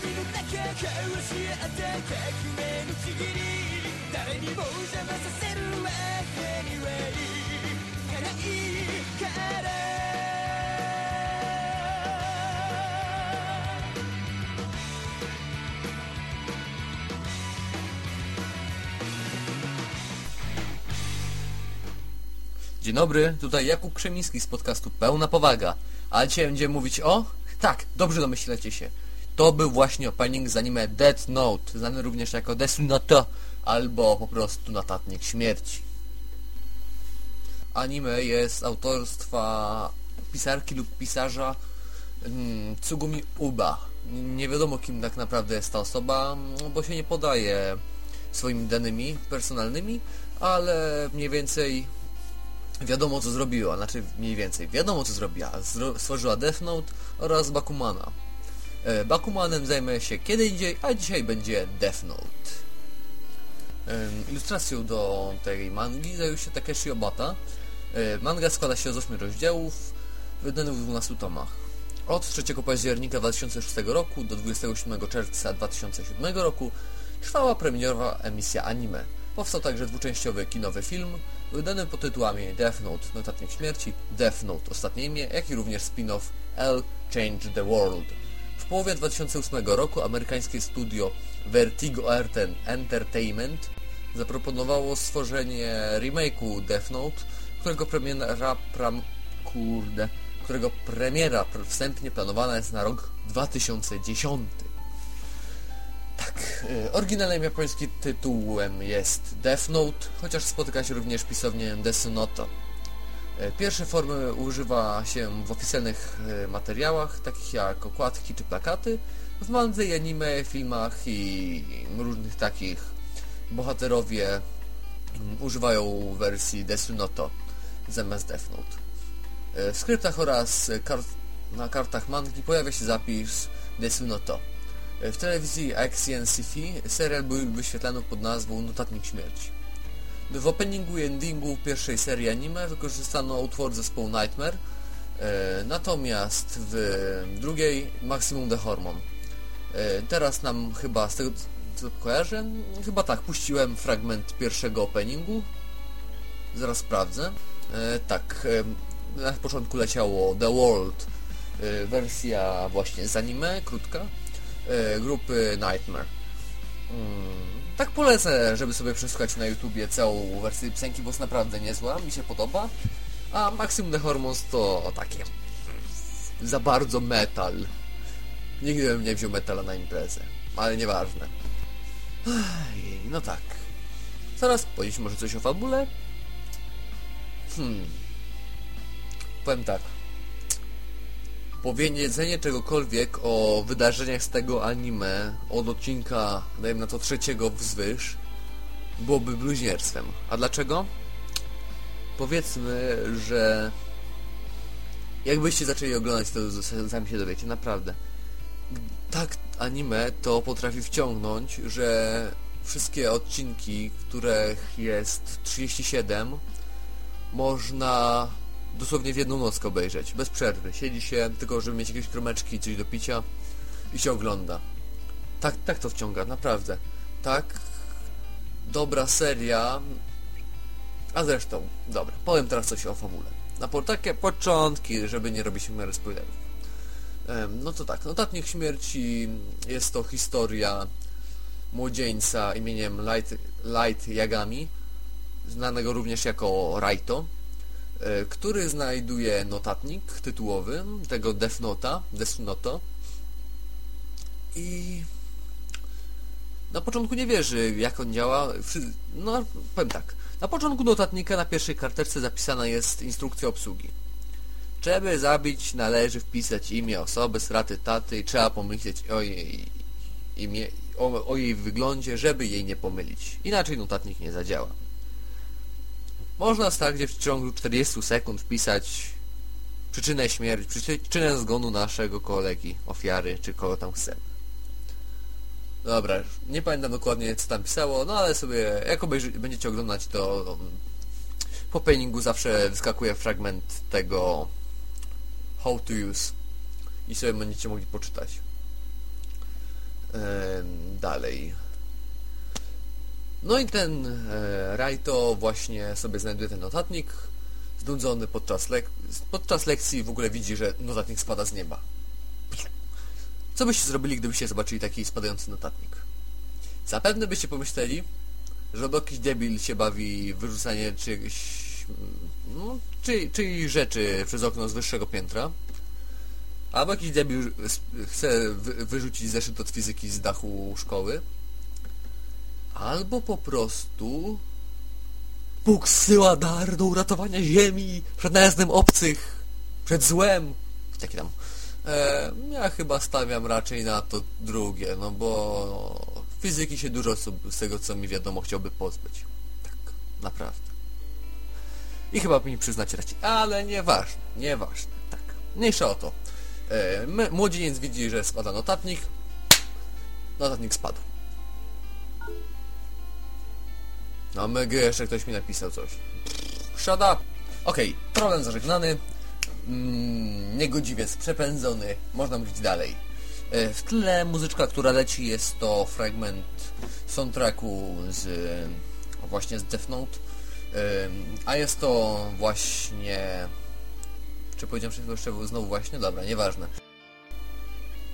みの中交わし合った革命のちぎり誰にも邪魔させるわけにはいかないからDzień dobry, tutaj Jakub Krzemiński z podcastu Pełna Powaga. A dzisiaj będziemy mówić o... Tak, dobrze domyślacie się. To był właśnie opening z anime Death Note, znany również jako Desu To, albo po prostu Notatnik Śmierci. Anime jest autorstwa pisarki lub pisarza mm, Tsugumi Uba. Nie wiadomo kim tak naprawdę jest ta osoba, bo się nie podaje swoimi danymi personalnymi, ale mniej więcej wiadomo co zrobiła, znaczy mniej więcej wiadomo co zrobiła. Zro stworzyła Death Note oraz Bakumana. E, Bakumanem zajmę się kiedy indziej, a dzisiaj będzie Death Note. Em, Ilustracją do tej mangi zajął się Takeshi Obata. E, Manga składa się z 8 rozdziałów, wydanych w 12 tomach. Od 3 października 2006 roku do 27 czerwca 2007 roku trwała premierowa emisja anime. Powstał także dwuczęściowy kinowy film, wydany pod tytułami Death Note Notatnik Śmierci, Death Note Ostatnie Imię, jak i również spin-off L Change the World. Połowie 2008 roku amerykańskie studio Vertigo Enten- Entertainment zaproponowało stworzenie remake'u Death Note, którego premiera pram, kurde, którego premiera pr- wstępnie planowana jest na rok 2010. Tak, y, oryginalnym japońskim tytułem jest Death Note, chociaż spotyka się również pisownie Desu Noto. Y, Pierwsze formy używa się w oficjalnych y, materiałach, takich jak okładki czy plakaty, w mandze i anime, filmach i różnych takich bohaterowie mm, używają wersji Desu Noto zamiast Death Note. Y, W skryptach oraz kart na kartach mangi pojawia się zapis Desu Noto. W telewizji Sci-Fi serial był wyświetlany pod nazwą Notatnik Śmierci. W openingu i endingu pierwszej serii anime wykorzystano utwór zespołu Nightmare, e, natomiast w drugiej Maximum the Hormone. Teraz nam chyba, z tego co kojarzę, chyba tak, puściłem fragment pierwszego openingu. Zaraz sprawdzę. E, tak, e, na początku leciało The World, wersja właśnie z anime, krótka grupy Nightmare. Tak polecę, żeby sobie przesłuchać na YouTubie całą wersję piosenki, bo jest naprawdę niezła, mi się podoba. A Maximum the Hormones to takie za bardzo metal. Nigdy bym nie wziął metala na imprezę, ale nieważne. Ej, no tak. Zaraz powiedzieć może coś o fabule? Hmm. Powiem tak powiedzenie czegokolwiek o wydarzeniach z tego anime od odcinka, dajmy na to trzeciego wzwyż, byłoby bluźnierstwem. A dlaczego? Powiedzmy, że jakbyście zaczęli oglądać, to sami się dowiecie, naprawdę. Tak anime to potrafi wciągnąć, że wszystkie odcinki, których jest 37, można dosłownie w jedną nockę obejrzeć, bez przerwy. Siedzi się, tylko żeby mieć jakieś kromeczki, coś do picia i się ogląda. Tak, tak to wciąga, naprawdę. Tak, dobra seria. A zresztą, dobra, powiem teraz coś o fabule. Na po, takie początki, żeby nie robić w miarę spoilerów. No to tak, Notatnik Śmierci jest to historia młodzieńca imieniem Light, Light Yagami, znanego również jako Raito, który znajduje notatnik tytułowy tego Death Nota, Death Noto i na początku nie wierzy jak on działa. No, powiem tak. Na początku notatnika na pierwszej karteczce zapisana jest instrukcja obsługi. Żeby zabić należy wpisać imię osoby, straty taty i trzeba pomyśleć o jej imię, o, o jej wyglądzie, żeby jej nie pomylić. Inaczej notatnik nie zadziała. Można stargdzie w ciągu 40 sekund wpisać przyczynę śmierci, przyczynę zgonu naszego kolegi, ofiary, czy kogo tam chcemy. Dobra, nie pamiętam dokładnie co tam pisało, no ale sobie, jak będziecie oglądać to um, po paintingu zawsze wyskakuje fragment tego how to use i sobie będziecie mogli poczytać. dalej. No i ten e, Rajto właśnie sobie znajduje ten notatnik, znudzony podczas, lek podczas lekcji w ogóle widzi, że notatnik spada z nieba. Co byście zrobili, gdybyście zobaczyli taki spadający notatnik? Zapewne byście pomyśleli, że jakiś debil się bawi wyrzucanie czegoś, no, czy, rzeczy przez okno z wyższego piętra, albo jakiś debil chce wy wyrzucić zeszyt od fizyki z dachu szkoły, albo po prostu Bóg zsyła dar do uratowania ziemi przed najazdem obcych, przed złem, takie tam. E, ja chyba stawiam raczej na to drugie, no bo fizyki się dużo z tego, co mi wiadomo, chciałby pozbyć. Tak, naprawdę. I chyba mi przyznać raczej, ale nieważne, nieważne, tak. Mniejsza o to. E, młodzieniec widzi, że spada notatnik, notatnik spadł. No mega, jeszcze ktoś mi napisał coś. Shut! Okej, okay, problem zażegnany. Mm, niegodziwiec przepędzony. Można mówić dalej. E, w tle muzyczka, która leci jest to fragment soundtracku z właśnie z Death Note. E, a jest to właśnie... Czy powiedziałem że jeszcze znowu właśnie? Dobra, nieważne.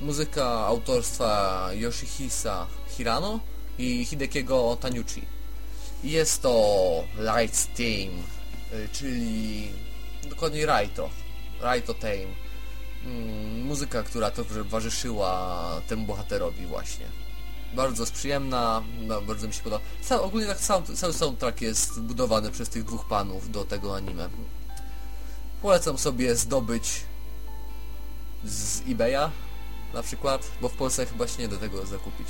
Muzyka autorstwa Yoshihisa Hirano i Hidekiego Taniuchi. Jest to Light Team, y, czyli dokładnie Raito. Raito Team. Mm, muzyka, która towarzyszyła temu bohaterowi właśnie. Bardzo jest przyjemna, no, bardzo mi się podoba. Cały, ogólnie tak sound, cały soundtrack jest budowany przez tych dwóch panów do tego anime. Polecam sobie zdobyć z eBaya na przykład, bo w Polsce chyba się nie da tego zakupić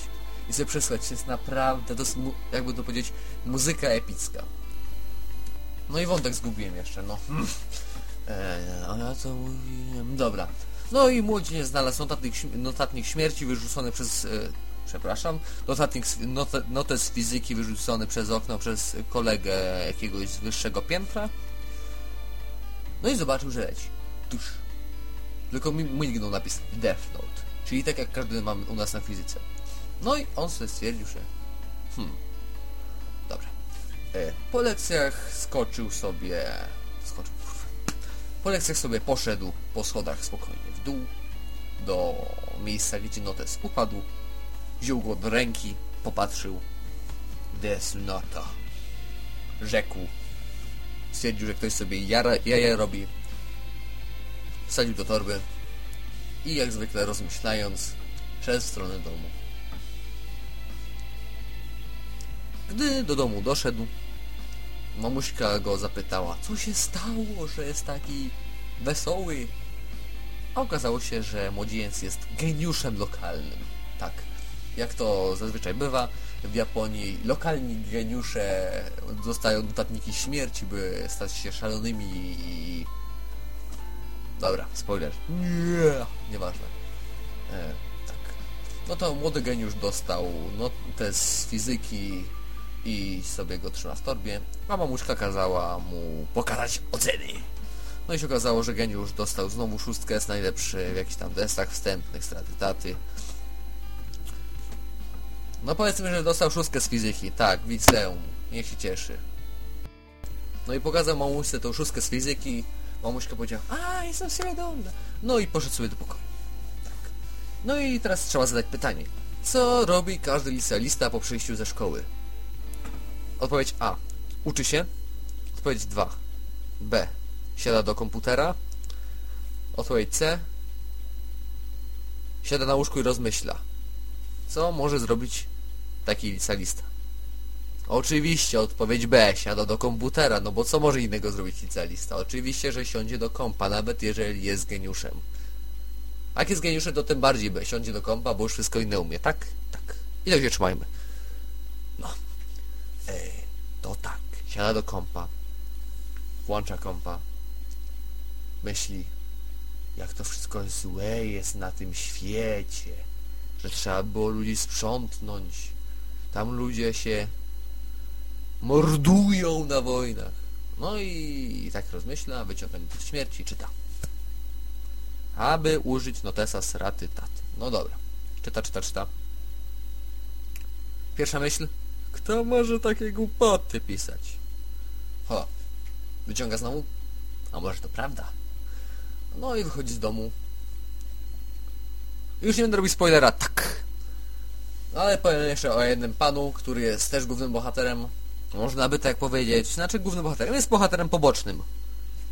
i sobie przesłuchać. Jest naprawdę, to jest, jakby to powiedzieć, muzyka epicka. No i wątek zgubiłem jeszcze, no. Eee, a ja co mówiłem? Dobra. No i młodzieniec znalazł notatnik, notatnik śmierci wyrzucony przez... E, przepraszam. Notatnik, not, notes fizyki wyrzucony przez okno przez kolegę jakiegoś z wyższego piętra. No i zobaczył, że leci. Tuż. Tylko mi mignął napis Death Note. Czyli tak jak każdy mamy u nas na fizyce. No i on sobie stwierdził, że hmm, dobra. E, po lekcjach skoczył sobie... Skoczył, Po lekcjach sobie poszedł po schodach spokojnie w dół do miejsca, gdzie notes upadł. Wziął go do ręki, popatrzył. Desnota. Rzekł. Stwierdził, że ktoś sobie jara, jaja robi. Wsadził do torby i jak zwykle rozmyślając, szedł w stronę domu. Gdy do domu doszedł, mamuśka go zapytała, co się stało, że jest taki wesoły. A okazało się, że młodzieniec jest geniuszem lokalnym. Tak, jak to zazwyczaj bywa, w Japonii lokalni geniusze dostają notatniki śmierci, by stać się szalonymi i... Dobra, spoiler. Nie, nieważne. E, tak. No to młody geniusz dostał no, test z fizyki, i sobie go trzyma w torbie, a mamuszka kazała mu pokazać oceny. No i się okazało, że geniusz dostał znowu szóstkę, jest najlepszy w jakichś tam testach wstępnych, straty taty. No powiedzmy, że dostał szóstkę z fizyki, tak, w liceum, niech się cieszy. No i pokazał mamuśce tą szóstkę z fizyki, mamuśka powiedziała, a jestem dumna. No i poszedł sobie do pokoju. Tak. No i teraz trzeba zadać pytanie, co robi każdy licealista po przyjściu ze szkoły? Odpowiedź A. Uczy się. Odpowiedź 2. B. Siada do komputera. Odpowiedź C. Siada na łóżku i rozmyśla. Co może zrobić taki licealista? Oczywiście odpowiedź B. Siada do komputera, no bo co może innego zrobić licealista? Oczywiście, że siądzie do kompa, nawet jeżeli jest geniuszem. A jak jest geniuszem, to tym bardziej B. Siądzie do kompa, bo już wszystko inne umie, tak? Tak. I tak się trzymajmy. To tak, siada do kompa, włącza kompa, myśli, jak to wszystko złe jest na tym świecie, że trzeba było ludzi sprzątnąć. Tam ludzie się mordują na wojnach. No i, tak rozmyśla, wyciąga do śmierci i czyta. Aby użyć notesa z raty taty. No dobra. Czyta, czyta, czyta. Pierwsza myśl? Kto może takie głupoty pisać? Ho, wyciąga znowu? A może to prawda? No i wychodzi z domu. Już nie będę robić spoilera, tak. No ale powiem jeszcze o jednym panu, który jest też głównym bohaterem. Można by tak powiedzieć. Znaczy głównym bohaterem. Jest bohaterem pobocznym.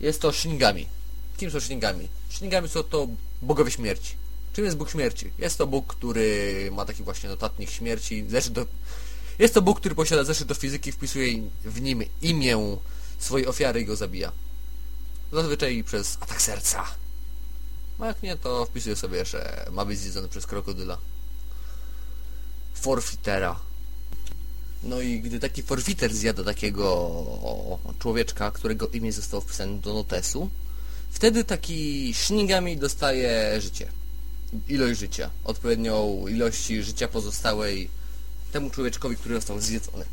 Jest to Shinigami. Kim są Shinigami? Shinigami są to bogowie śmierci. Czym jest Bóg śmierci? Jest to Bóg, który ma taki właśnie notatnik śmierci. Zeszyt do... Jest to Bóg, który posiada zeszyt do fizyki, wpisuje w nim imię swojej ofiary i go zabija. Zazwyczaj przez atak serca. A jak nie, to wpisuje sobie, że ma być zjedzony przez krokodyla. Forfitera. No i gdy taki forfiter zjada takiego człowieczka, którego imię zostało wpisane do notesu, wtedy taki Shinigami dostaje życie. Ilość życia. Odpowiednią ilości życia pozostałej temu człowieczkowi, który został zjedzony.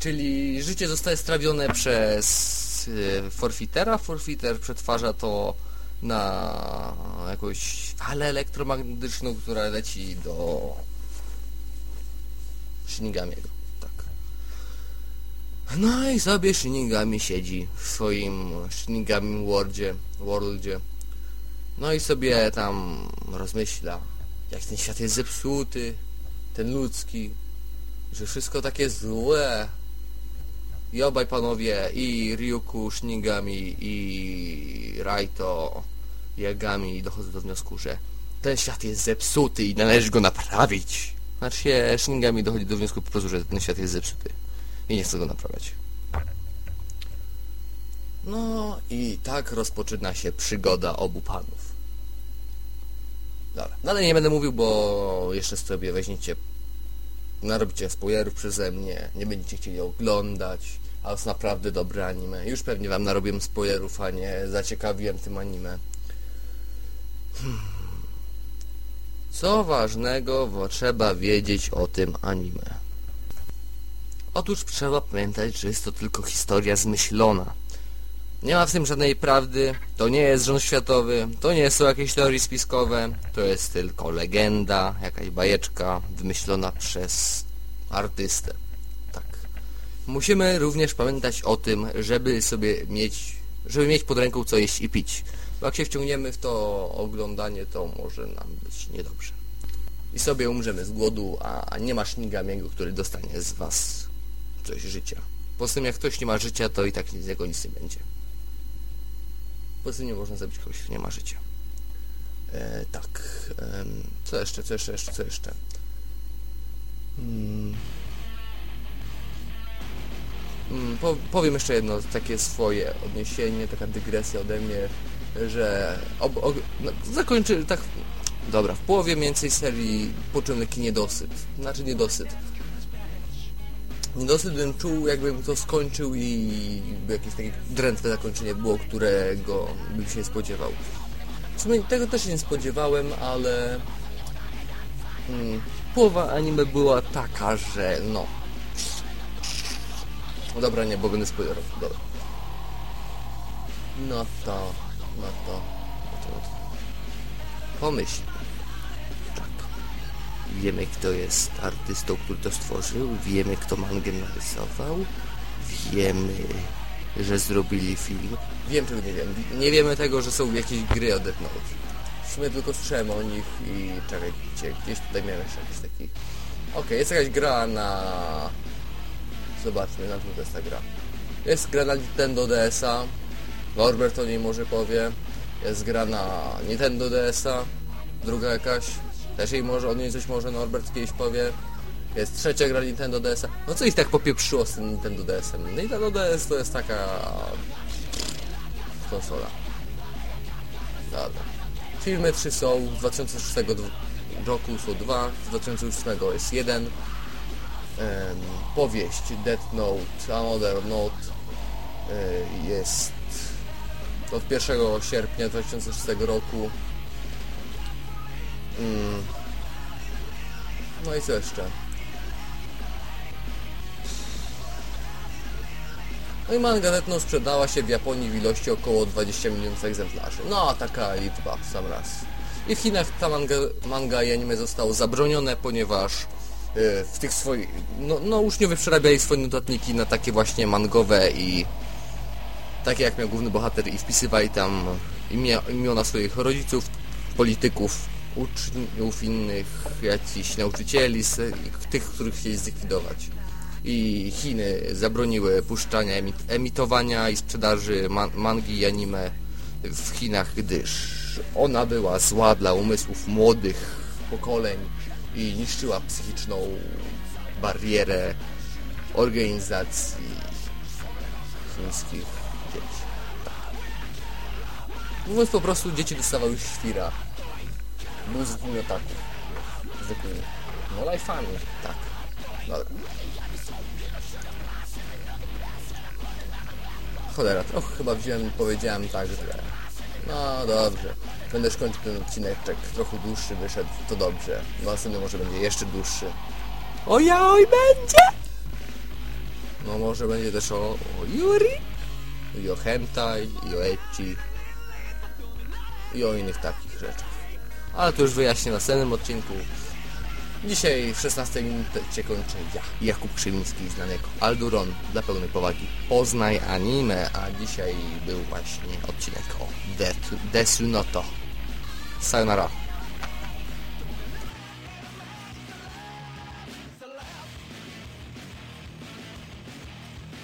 Czyli życie zostaje strawione przez y, forfitera. Forfiter przetwarza to na jakąś falę elektromagnetyczną, która leci do Shinigamiego. Tak. No i sobie Shinigami siedzi w swoim Shinigami Worldzie, Worldzie. No i sobie tam rozmyśla, jak ten świat jest zepsuty, ten ludzki, że wszystko takie złe. I obaj panowie, i Ryuku, Shinigami, i Raito, Yagami dochodzą do wniosku, że ten świat jest zepsuty i należy go naprawić. Znaczy się Shinigami dochodzi do wniosku po prostu, że ten świat jest zepsuty i nie chce go naprawiać. No i tak rozpoczyna się przygoda obu panów. Dobra, dalej nie będę mówił, bo jeszcze sobie weźmiecie, narobicie spoilerów przeze mnie, nie będziecie chcieli oglądać, a jest naprawdę dobre anime. Już pewnie wam narobiłem spoilerów, a nie zaciekawiłem tym anime. Hmm. Co ważnego bo trzeba wiedzieć o tym anime? Otóż trzeba pamiętać, że jest to tylko historia zmyślona. Nie ma w tym żadnej prawdy, to nie jest rząd światowy, to nie są jakieś teorie spiskowe, to jest tylko legenda, jakaś bajeczka wymyślona przez artystę. Tak. Musimy również pamiętać o tym, żeby sobie mieć, żeby mieć pod ręką co jeść i pić. Bo jak się wciągniemy w to oglądanie, to może nam być niedobrze. I sobie umrzemy z głodu, a nie ma Shinigamiego, który dostanie z was coś życia. Poza tym jak ktoś nie ma życia, to i tak z niego nic nie będzie. Poza tym nie można zabić kogoś, kto nie ma życia. E, tak. E, co jeszcze, co jeszcze, jeszcze, co jeszcze? Hmm. Hmm, po, powiem jeszcze jedno takie swoje odniesienie, taka dygresja ode mnie, że ob, ob, no, zakończy tak dobra, w połowie mniej więcej serii poczułem taki niedosyt, znaczy niedosyt niedosyt bym czuł jakbym to skończył i jakieś takie drętwe zakończenie było, którego bym się nie spodziewał w sumie tego też się nie spodziewałem, ale hmm, połowa anime była taka, że no dobra, nie, bo będę spoilerował, dobra. No to, no to, no. Pomyśl. Wiemy, kto jest artystą, który to stworzył. Wiemy, kto mangę narysował. Wiemy, że zrobili film. Wiem, czego nie wiem. Nie wiemy tego, że są jakieś gry o Death Note. W sumie tylko słyszałem o nich i czekajcie, gdzieś tutaj miałem jeszcze jakiś taki... Okej, jest jakaś gra na... Zobaczmy, na czym to jest ta gra. Jest gra na Nintendo DS-a. Norbert o niej może powie. Jest gra na Nintendo DS-a. Druga jakaś. Też jej może, o niej coś może Norbert kiedyś powie. Jest trzecia gra Nintendo DS-a. No co ich tak popieprzyło z tym Nintendo DS-em? Nintendo DS to jest taka... konsola. Dobra. Filmy trzy są, z 2006 roku są dwa, z 2008 jest jeden. Em, powieść Death Note, Another Note e, jest od 1 sierpnia 2006 roku. Mm. No i co jeszcze? No i manga Note sprzedała się w Japonii w ilości około 20 milionów egzemplarzy. No, taka liczba w sam raz. I w Chinach ta manga, manga i anime zostało zabronione, ponieważ w tych swoich... No, no uczniowie przerabiali swoje notatniki na takie właśnie mangowe i takie jak miał główny bohater i wpisywali tam imiona swoich rodziców, polityków, uczniów innych, jakichś nauczycieli, tych, których chcieli zlikwidować. I Chiny zabroniły puszczania, emi- emitowania i sprzedaży man mangi i anime w Chinach, gdyż ona była zła dla umysłów młodych pokoleń i niszczyła psychiczną barierę organizacji chińskich dzieci. Tak. Mówiąc po prostu, dzieci dostawały świra. Był zwykły otaku. Zwykły. No life'ami, tak. Dobra. Cholera, trochę chyba wziąłem powiedziałem tak, że... No dobrze. Będę kończył ten odcineczek. Trochę dłuższy wyszedł, to dobrze. Następny może będzie jeszcze dłuższy. Oj, oj, będzie! No może będzie też o, o Yuri i o hentai i o ecchi i o innych takich rzeczach. Ale to już wyjaśnię w następnym odcinku. Dzisiaj w 16 minucie kończę ja, Jakub Krzywiński, znany jako Alduron, dla pełnej powagi. Poznaj anime, a dzisiaj był właśnie odcinek o Death, Desu Noto. Sayonara.